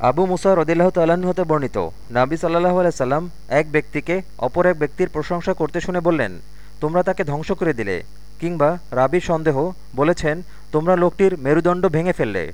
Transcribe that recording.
আবু মুসা রদিল্লাহ তাল্লাহ্ন হতে বর্ণিত। নাবি সাল্লাহ আলাইসাল্লাম এক ব্যক্তিকে অপর এক ব্যক্তির প্রশংসা করতে শুনে বললেন, তোমরা তাকে ধ্বংস করে দিলে। কিংবা রাবি সন্দেহ বলেছেন, তোমরা লোকটির মেরুদণ্ড ভেঙে ফেললে।